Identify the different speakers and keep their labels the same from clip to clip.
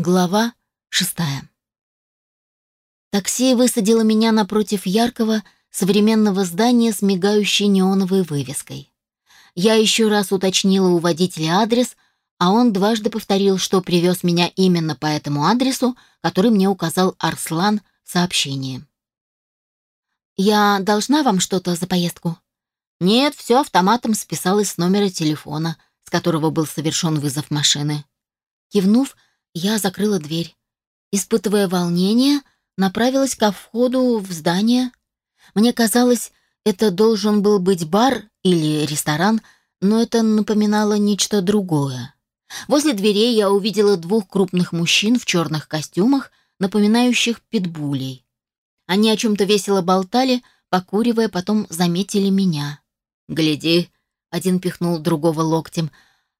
Speaker 1: Глава шестая. Такси высадило меня напротив яркого, современного здания с мигающей неоновой вывеской. Я еще раз уточнила у водителя адрес, а он дважды повторил, что привез меня именно по этому адресу, который мне указал Арслан в сообщении. «Я должна вам что-то за поездку?» «Нет, все автоматом списалось с номера телефона, с которого был совершен вызов машины». Кивнув, я закрыла дверь. Испытывая волнение, направилась ко входу в здание. Мне казалось, это должен был быть бар или ресторан, но это напоминало нечто другое. Возле дверей я увидела двух крупных мужчин в черных костюмах, напоминающих питбулей. Они о чем-то весело болтали, покуривая, потом заметили меня. «Гляди!» — один пихнул другого локтем,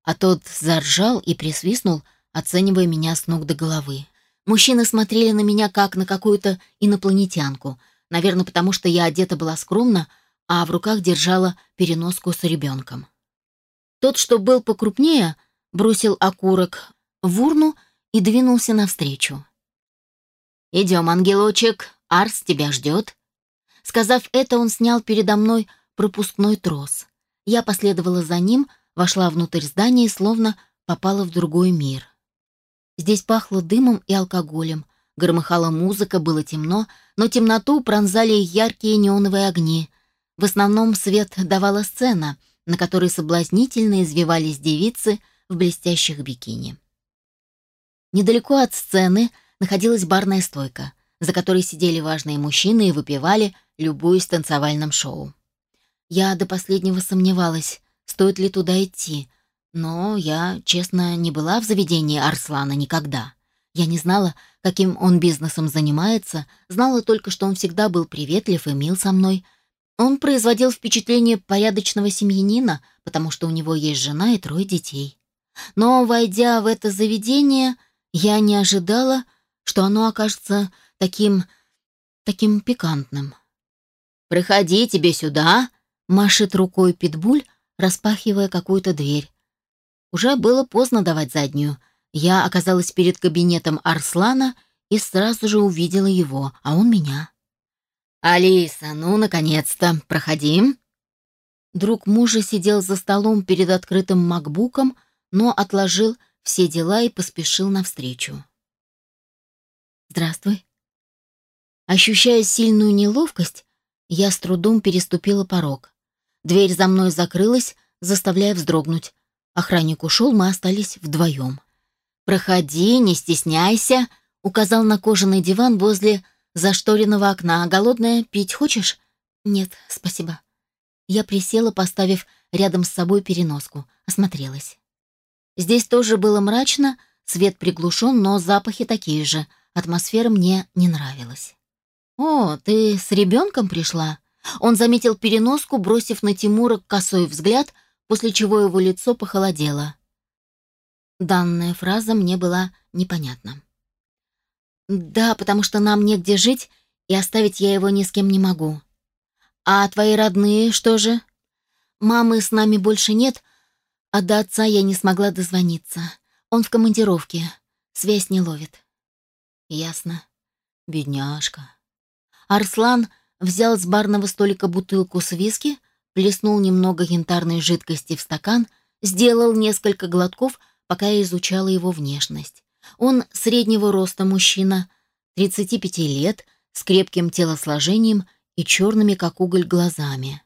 Speaker 1: а тот заржал и присвистнул — оценивая меня с ног до головы. Мужчины смотрели на меня как на какую-то инопланетянку, наверное, потому что я одета была скромно, а в руках держала переноску с ребенком. Тот, что был покрупнее, бросил окурок в урну и двинулся навстречу. «Идем, ангелочек, Арс тебя ждет». Сказав это, он снял передо мной пропускной трос. Я последовала за ним, вошла внутрь здания и словно попала в другой мир. Здесь пахло дымом и алкоголем, громыхала музыка, было темно, но темноту пронзали яркие неоновые огни. В основном свет давала сцена, на которой соблазнительно извивались девицы в блестящих бикини. Недалеко от сцены находилась барная стойка, за которой сидели важные мужчины и выпивали, любуясь танцевальным шоу. Я до последнего сомневалась, стоит ли туда идти, но я, честно, не была в заведении Арслана никогда. Я не знала, каким он бизнесом занимается, знала только, что он всегда был приветлив и мил со мной. Он производил впечатление порядочного семьянина, потому что у него есть жена и трое детей. Но, войдя в это заведение, я не ожидала, что оно окажется таким... таким пикантным. «Проходи тебе сюда!» — машет рукой Питбуль, распахивая какую-то дверь. Уже было поздно давать заднюю. Я оказалась перед кабинетом Арслана и сразу же увидела его, а он меня. «Алиса, ну, наконец-то, проходи». Друг мужа сидел за столом перед открытым макбуком, но отложил все дела и поспешил навстречу. «Здравствуй». Ощущая сильную неловкость, я с трудом переступила порог. Дверь за мной закрылась, заставляя вздрогнуть. Охранник ушел, мы остались вдвоем. «Проходи, не стесняйся», — указал на кожаный диван возле зашторенного окна. «Голодная? Пить хочешь?» «Нет, спасибо». Я присела, поставив рядом с собой переноску. Осмотрелась. Здесь тоже было мрачно, свет приглушен, но запахи такие же. Атмосфера мне не нравилась. «О, ты с ребенком пришла?» Он заметил переноску, бросив на Тимура косой взгляд — после чего его лицо похолодело. Данная фраза мне была непонятна. «Да, потому что нам негде жить, и оставить я его ни с кем не могу. А твои родные что же? Мамы с нами больше нет, а до отца я не смогла дозвониться. Он в командировке, связь не ловит». «Ясно. Бедняжка». Арслан взял с барного столика бутылку с виски, плеснул немного янтарной жидкости в стакан, сделал несколько глотков, пока я изучала его внешность. Он среднего роста мужчина, 35 лет, с крепким телосложением и черными, как уголь, глазами.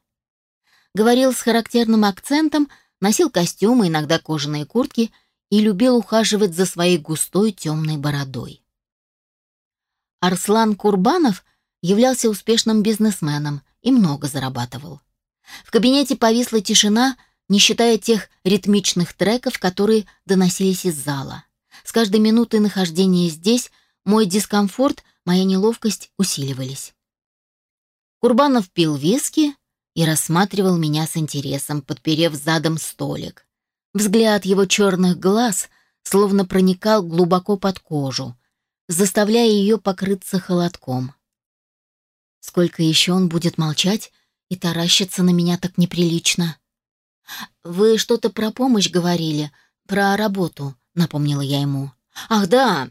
Speaker 1: Говорил с характерным акцентом, носил костюмы, иногда кожаные куртки и любил ухаживать за своей густой темной бородой. Арслан Курбанов являлся успешным бизнесменом и много зарабатывал. В кабинете повисла тишина, не считая тех ритмичных треков, которые доносились из зала. С каждой минутой нахождения здесь мой дискомфорт, моя неловкость усиливались. Курбанов пил виски и рассматривал меня с интересом, подперев задом столик. Взгляд его черных глаз словно проникал глубоко под кожу, заставляя ее покрыться холодком. Сколько еще он будет молчать, и таращится на меня так неприлично. «Вы что-то про помощь говорили, про работу», — напомнила я ему. «Ах, да,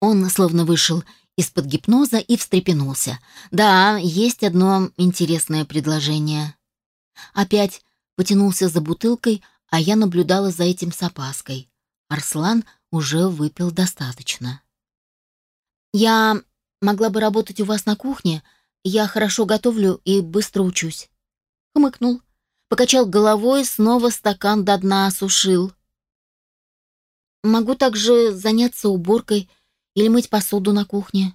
Speaker 1: Он словно вышел из-под гипноза и встрепенулся. «Да, есть одно интересное предложение». Опять потянулся за бутылкой, а я наблюдала за этим с опаской. Арслан уже выпил достаточно. «Я могла бы работать у вас на кухне. Я хорошо готовлю и быстро учусь». Хмыкнул, покачал головой, снова стакан до дна осушил. «Могу также заняться уборкой или мыть посуду на кухне».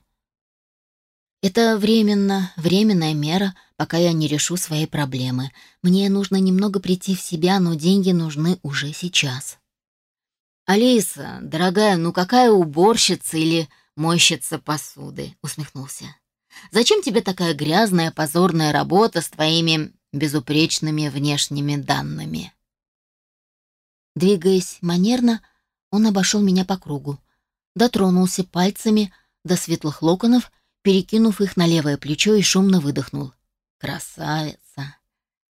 Speaker 1: Это временно, временная мера, пока я не решу свои проблемы. Мне нужно немного прийти в себя, но деньги нужны уже сейчас. «Алиса, дорогая, ну какая уборщица или мойщица посуды?» — усмехнулся. «Зачем тебе такая грязная, позорная работа с твоими безупречными внешними данными?» Двигаясь манерно, он обошел меня по кругу, дотронулся пальцами до светлых локонов, перекинув их на левое плечо и шумно выдохнул. «Красавица!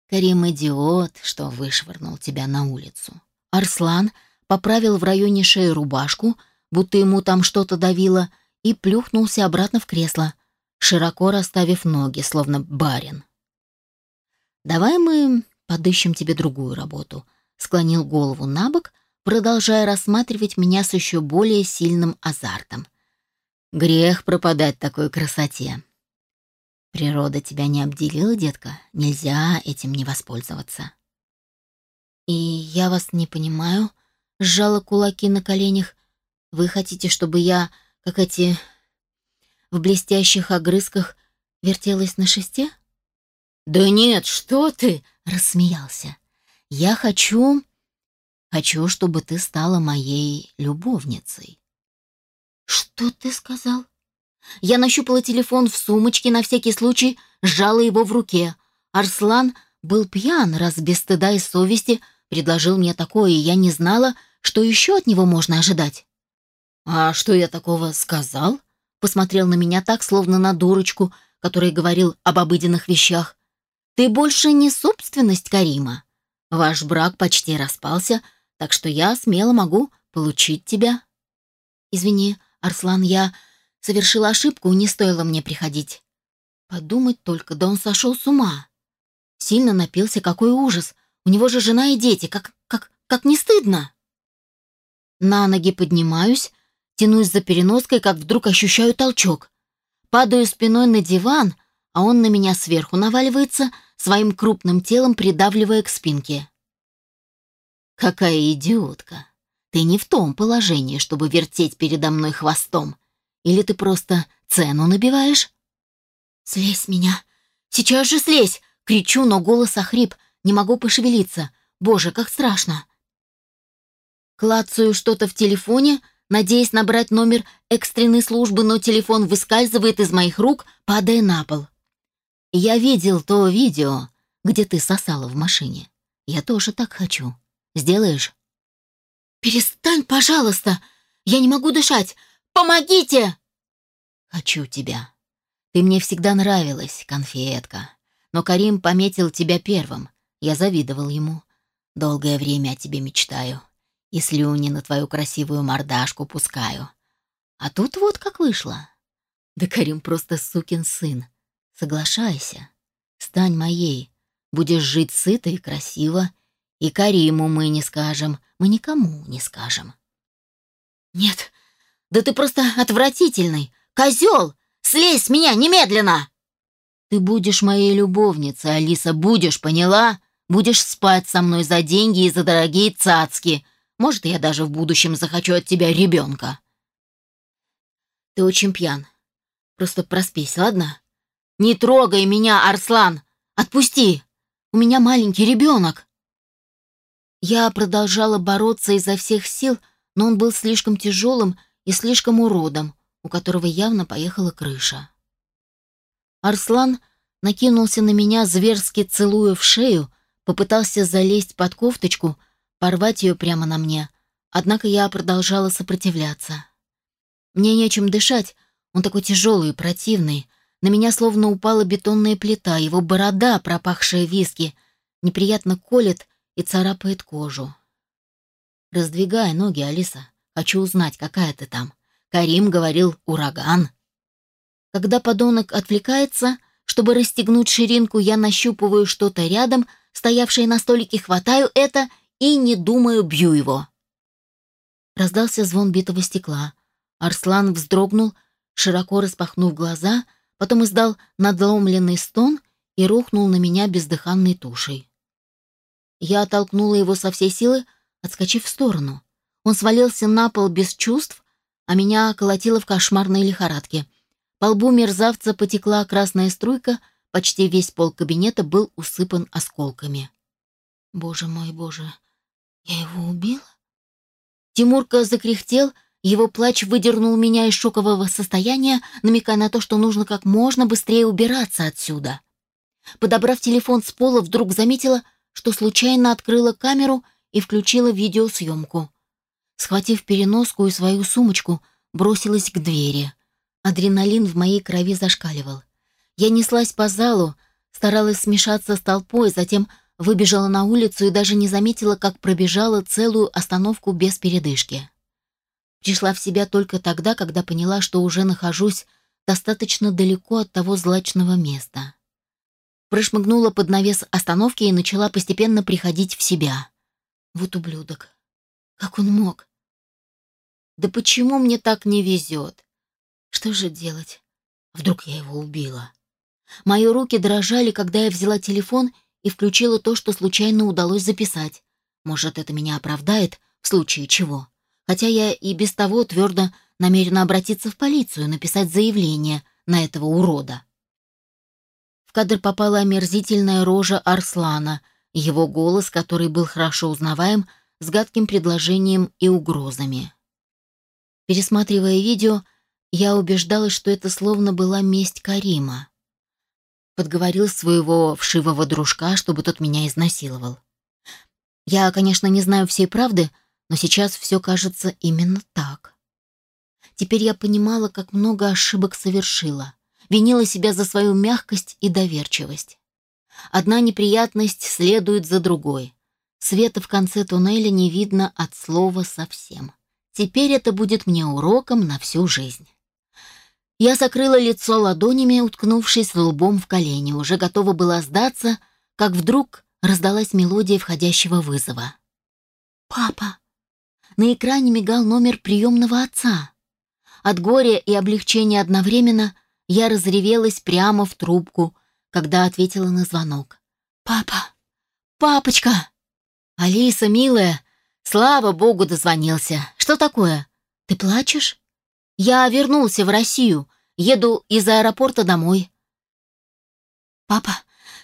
Speaker 1: Карим идиот, что вышвырнул тебя на улицу!» Арслан — поправил в районе шеи рубашку, будто ему там что-то давило, и плюхнулся обратно в кресло, широко расставив ноги, словно барин. «Давай мы подыщем тебе другую работу», — склонил голову на бок, продолжая рассматривать меня с еще более сильным азартом. «Грех пропадать такой красоте». «Природа тебя не обделила, детка, нельзя этим не воспользоваться». «И я вас не понимаю», сжала кулаки на коленях. «Вы хотите, чтобы я, как эти в блестящих огрызках, вертелась на шесте?» «Да нет, что ты!» — рассмеялся. «Я хочу... хочу, чтобы ты стала моей любовницей». «Что ты сказал?» Я нащупала телефон в сумочке на всякий случай, сжала его в руке. Арслан был пьян, раз без стыда и совести предложил мне такое, и я не знала, что еще от него можно ожидать? «А что я такого сказал?» Посмотрел на меня так, словно на дурочку, который говорил об обыденных вещах. «Ты больше не собственность Карима. Ваш брак почти распался, так что я смело могу получить тебя». «Извини, Арслан, я совершила ошибку, не стоило мне приходить». Подумать только, да он сошел с ума. Сильно напился, какой ужас. У него же жена и дети, как, как, как не стыдно. На ноги поднимаюсь, тянусь за переноской, как вдруг ощущаю толчок. Падаю спиной на диван, а он на меня сверху наваливается, своим крупным телом придавливая к спинке. «Какая идиотка! Ты не в том положении, чтобы вертеть передо мной хвостом. Или ты просто цену набиваешь?» «Слезь меня! Сейчас же слезь!» Кричу, но голос охрип, не могу пошевелиться. Боже, как страшно! Клацаю что-то в телефоне, надеясь набрать номер экстренной службы, но телефон выскальзывает из моих рук, падая на пол. Я видел то видео, где ты сосала в машине. Я тоже так хочу. Сделаешь? Перестань, пожалуйста. Я не могу дышать. Помогите! Хочу тебя. Ты мне всегда нравилась, конфетка. Но Карим пометил тебя первым. Я завидовал ему. Долгое время о тебе мечтаю и слюни на твою красивую мордашку пускаю. А тут вот как вышло. Да Карим просто сукин сын. Соглашайся. Стань моей. Будешь жить сыто и красиво. И Кариму мы не скажем. Мы никому не скажем. Нет, да ты просто отвратительный. Козел! Слезь с меня немедленно! Ты будешь моей любовницей, Алиса, будешь, поняла? Будешь спать со мной за деньги и за дорогие цацки — может, я даже в будущем захочу от тебя ребенка. Ты очень пьян. Просто проспись, ладно? Не трогай меня, Арслан! Отпусти! У меня маленький ребенок. Я продолжала бороться изо всех сил, но он был слишком тяжелым и слишком уродом, у которого явно поехала крыша. Арслан накинулся на меня, зверски целуя в шею, попытался залезть под кофточку — порвать ее прямо на мне. Однако я продолжала сопротивляться. Мне нечем дышать, он такой тяжелый и противный. На меня словно упала бетонная плита, его борода, пропахшая виски, неприятно колет и царапает кожу. «Раздвигай ноги, Алиса. Хочу узнать, какая ты там. Карим говорил «ураган». Когда подонок отвлекается, чтобы расстегнуть ширинку, я нащупываю что-то рядом, стоявшее на столике, хватаю это и, не думаю, бью его. Раздался звон битого стекла. Арслан вздрогнул, широко распахнув глаза, потом издал надломленный стон и рухнул на меня бездыханной тушей. Я оттолкнула его со всей силы, отскочив в сторону. Он свалился на пол без чувств, а меня колотило в кошмарной лихорадке. По лбу мерзавца потекла красная струйка, почти весь пол кабинета был усыпан осколками. «Боже мой, боже, я его убила?» Тимурка закряхтел, его плач выдернул меня из шокового состояния, намекая на то, что нужно как можно быстрее убираться отсюда. Подобрав телефон с пола, вдруг заметила, что случайно открыла камеру и включила видеосъемку. Схватив переноску и свою сумочку, бросилась к двери. Адреналин в моей крови зашкаливал. Я неслась по залу, старалась смешаться с толпой, затем выбежала на улицу и даже не заметила, как пробежала целую остановку без передышки. Пришла в себя только тогда, когда поняла, что уже нахожусь достаточно далеко от того злачного места. Прошмыгнула под навес остановки и начала постепенно приходить в себя. Вот ублюдок. Как он мог? Да почему мне так не везет? Что же делать? Вдруг я его убила? Мои руки дрожали, когда я взяла телефон и включила то, что случайно удалось записать. Может, это меня оправдает, в случае чего. Хотя я и без того твердо намерена обратиться в полицию, написать заявление на этого урода. В кадр попала омерзительная рожа Арслана, его голос, который был хорошо узнаваем, с гадким предложением и угрозами. Пересматривая видео, я убеждалась, что это словно была месть Карима. Подговорил своего вшивого дружка, чтобы тот меня изнасиловал. Я, конечно, не знаю всей правды, но сейчас все кажется именно так. Теперь я понимала, как много ошибок совершила. Винила себя за свою мягкость и доверчивость. Одна неприятность следует за другой. Света в конце туннеля не видно от слова совсем. Теперь это будет мне уроком на всю жизнь. Я закрыла лицо ладонями, уткнувшись лбом в колени, уже готова была сдаться, как вдруг раздалась мелодия входящего вызова. «Папа!» На экране мигал номер приемного отца. От горя и облегчения одновременно я разревелась прямо в трубку, когда ответила на звонок. «Папа! Папочка!» «Алиса, милая, Слава богу, дозвонился. Что такое? Ты плачешь? Я вернулся в Россию. Еду из аэропорта домой. Папа,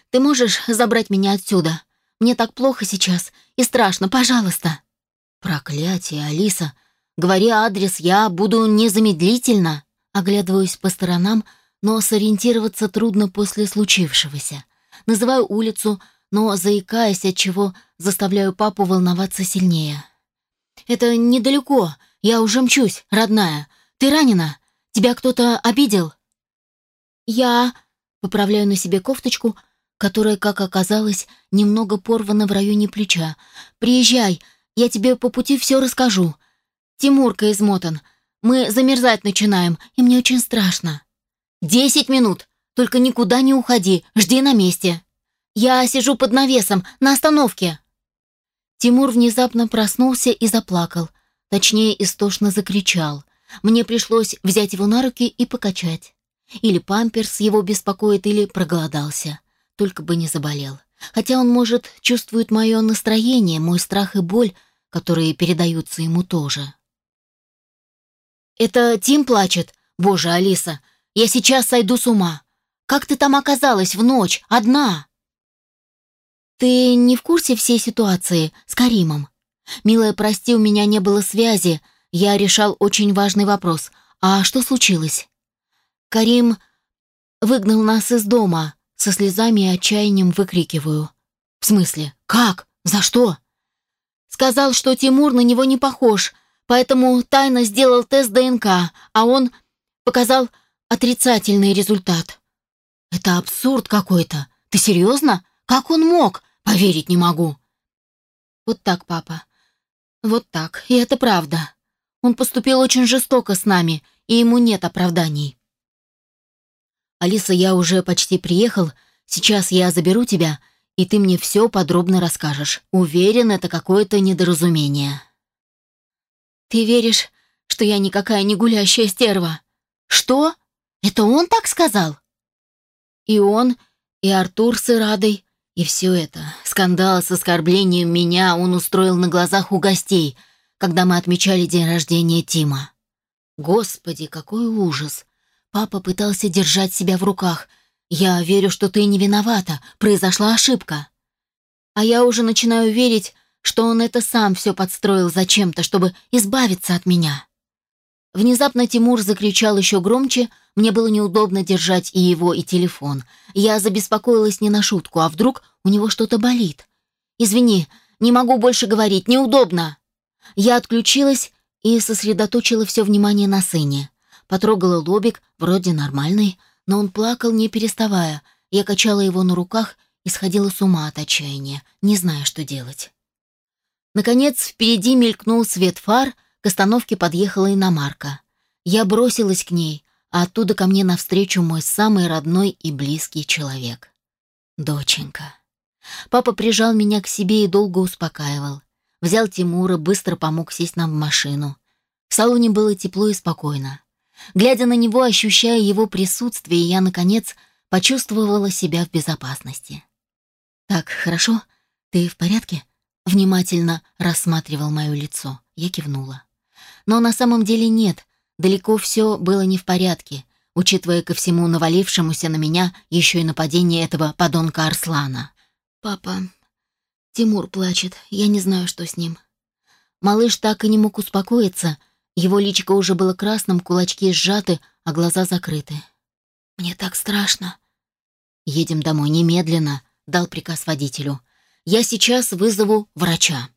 Speaker 1: ты можешь забрать меня отсюда? Мне так плохо сейчас и страшно, пожалуйста. Проклятие, Алиса. Говори адрес, я буду незамедлительно. Оглядываюсь по сторонам, но сориентироваться трудно после случившегося. Называю улицу, но заикаясь, от чего заставляю папу волноваться сильнее. «Это недалеко. Я уже мчусь, родная. Ты ранена? Тебя кто-то обидел?» «Я...» — поправляю на себе кофточку, которая, как оказалось, немного порвана в районе плеча. «Приезжай, я тебе по пути все расскажу. Тимурка измотан. Мы замерзать начинаем, и мне очень страшно». «Десять минут. Только никуда не уходи. Жди на месте». «Я сижу под навесом, на остановке». Тимур внезапно проснулся и заплакал. Точнее, истошно закричал. Мне пришлось взять его на руки и покачать. Или памперс его беспокоит, или проголодался. Только бы не заболел. Хотя он, может, чувствует мое настроение, мой страх и боль, которые передаются ему тоже. «Это Тим плачет? Боже, Алиса, я сейчас сойду с ума. Как ты там оказалась в ночь, одна?» «Ты не в курсе всей ситуации с Каримом? Милая, прости, у меня не было связи. Я решал очень важный вопрос. А что случилось?» «Карим выгнал нас из дома», — со слезами и отчаянием выкрикиваю. «В смысле? Как? За что?» «Сказал, что Тимур на него не похож, поэтому тайно сделал тест ДНК, а он показал отрицательный результат». «Это абсурд какой-то. Ты серьезно? Как он мог? Поверить не могу. Вот так, папа. Вот так. И это правда. Он поступил очень жестоко с нами, и ему нет оправданий. Алиса, я уже почти приехал. Сейчас я заберу тебя, и ты мне все подробно расскажешь. Уверен, это какое-то недоразумение. Ты веришь, что я никакая не гулящая стерва? Что? Это он так сказал? И он, и Артур с Ирадой, и все это, скандал с оскорблением меня он устроил на глазах у гостей, когда мы отмечали день рождения Тима. Господи, какой ужас! Папа пытался держать себя в руках. Я верю, что ты не виновата, произошла ошибка. А я уже начинаю верить, что он это сам все подстроил зачем-то, чтобы избавиться от меня. Внезапно Тимур закричал еще громче, мне было неудобно держать и его, и телефон. Я забеспокоилась не на шутку, а вдруг у него что-то болит. «Извини, не могу больше говорить, неудобно». Я отключилась и сосредоточила все внимание на сыне. Потрогала лобик, вроде нормальный, но он плакал, не переставая. Я качала его на руках и сходила с ума от отчаяния, не зная, что делать. Наконец, впереди мелькнул свет фар — к остановке подъехала иномарка. Я бросилась к ней, а оттуда ко мне навстречу мой самый родной и близкий человек. Доченька. Папа прижал меня к себе и долго успокаивал. Взял Тимура, быстро помог сесть нам в машину. В салоне было тепло и спокойно. Глядя на него, ощущая его присутствие, я, наконец, почувствовала себя в безопасности. «Так, хорошо? Ты в порядке?» Внимательно рассматривал мое лицо. Я кивнула. Но на самом деле нет, далеко все было не в порядке, учитывая ко всему навалившемуся на меня еще и нападение этого подонка Арслана. «Папа, Тимур плачет, я не знаю, что с ним». Малыш так и не мог успокоиться, его личико уже было красным, кулачки сжаты, а глаза закрыты. «Мне так страшно». «Едем домой немедленно», — дал приказ водителю. «Я сейчас вызову врача».